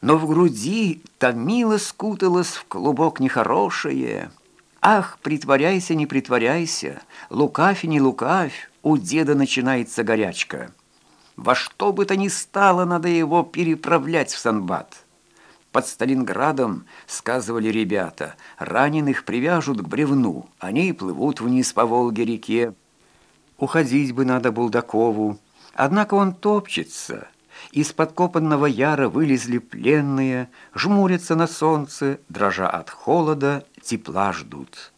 но в груди томило скуталось в клубок нехорошее. Ах, притворяйся, не притворяйся, лукавь и не лукавь, у деда начинается горячка. Во что бы то ни стало, надо его переправлять в Санбат. Под Сталинградом, сказывали ребята, раненых привяжут к бревну, они и плывут вниз по Волге-реке. Уходить бы надо Булдакову, однако он топчется. Из подкопанного яра вылезли пленные, жмурятся на солнце, дрожа от холода, тепла ждут.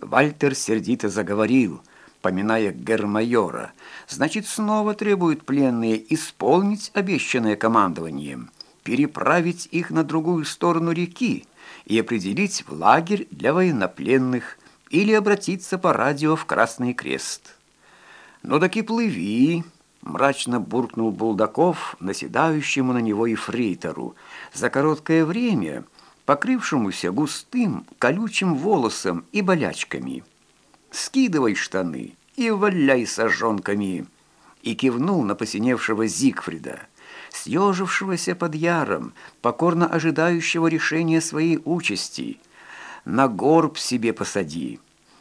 Вальтер сердито заговорил, поминая гермайора. Значит, снова требуют пленные исполнить обещанное командованием – переправить их на другую сторону реки и определить в лагерь для военнопленных или обратиться по радио в Красный Крест. «Ну так и плыви!» — мрачно буркнул Булдаков, наседающему на него ефрейтору, за короткое время покрывшемуся густым колючим волосом и болячками. «Скидывай штаны и валяй сожонками!» и кивнул на посиневшего Зигфрида съежившегося под яром, покорно ожидающего решения своей участи. На горб себе посади.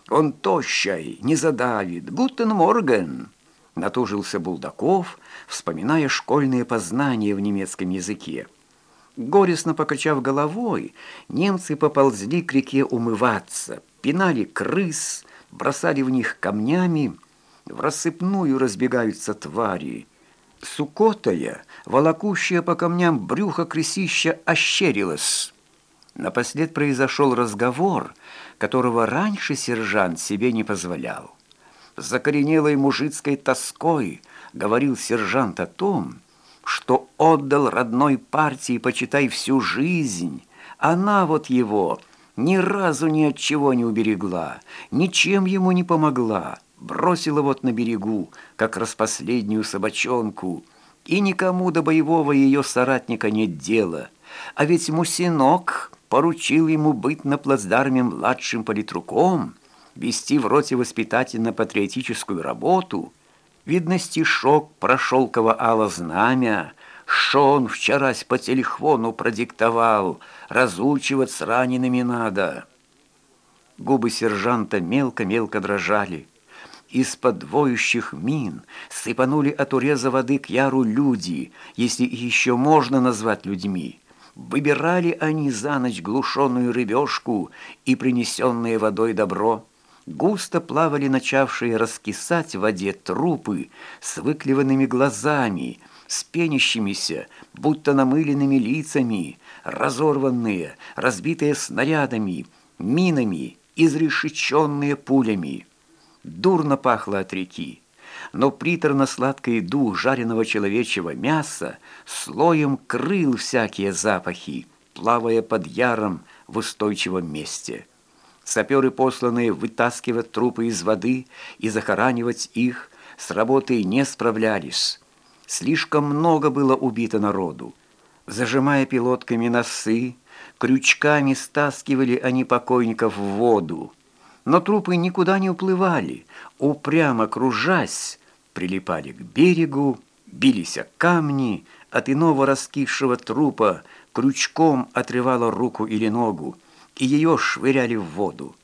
Он тощай, не задавит. Guten Morgen!» Натужился Булдаков, вспоминая школьные познания в немецком языке. Горестно покачав головой, немцы поползли к реке умываться, пинали крыс, бросали в них камнями. Врассыпную разбегаются твари. Сукотая, волокущая по камням брюхо крысища ощерилась. Напослед произошел разговор, которого раньше сержант себе не позволял. Закоренелой мужицкой тоской говорил сержант о том, что отдал родной партии, почитай, всю жизнь. Она вот его ни разу ни от чего не уберегла, ничем ему не помогла бросила вот на берегу, как распоследнюю собачонку, и никому до боевого ее соратника нет дела. А ведь Мусинок поручил ему быть на плацдарме младшим политруком, вести в роте воспитательно-патриотическую работу. Видно, стишок про шелково ало знамя, что он вчерась по телефону продиктовал, разучивать с ранеными надо. Губы сержанта мелко-мелко дрожали. Из-под воющих мин сыпанули от уреза воды к яру люди, если их еще можно назвать людьми. Выбирали они за ночь глушенную рыбешку и принесенное водой добро. Густо плавали начавшие раскисать в воде трупы с выклеванными глазами, с пенящимися, будто намыленными лицами, разорванные, разбитые снарядами, минами, изрешеченные пулями. Дурно пахло от реки, но приторно-сладкий дух жареного человечьего мяса слоем крыл всякие запахи, плавая под яром в устойчивом месте. Саперы, посланные вытаскивать трупы из воды и захоранивать их, с работой не справлялись. Слишком много было убито народу. Зажимая пилотками носы, крючками стаскивали они покойников в воду, но трупы никуда не уплывали, упрямо кружась, прилипали к берегу, бились о камни, от иного раскисшего трупа крючком отрывало руку или ногу, и ее швыряли в воду.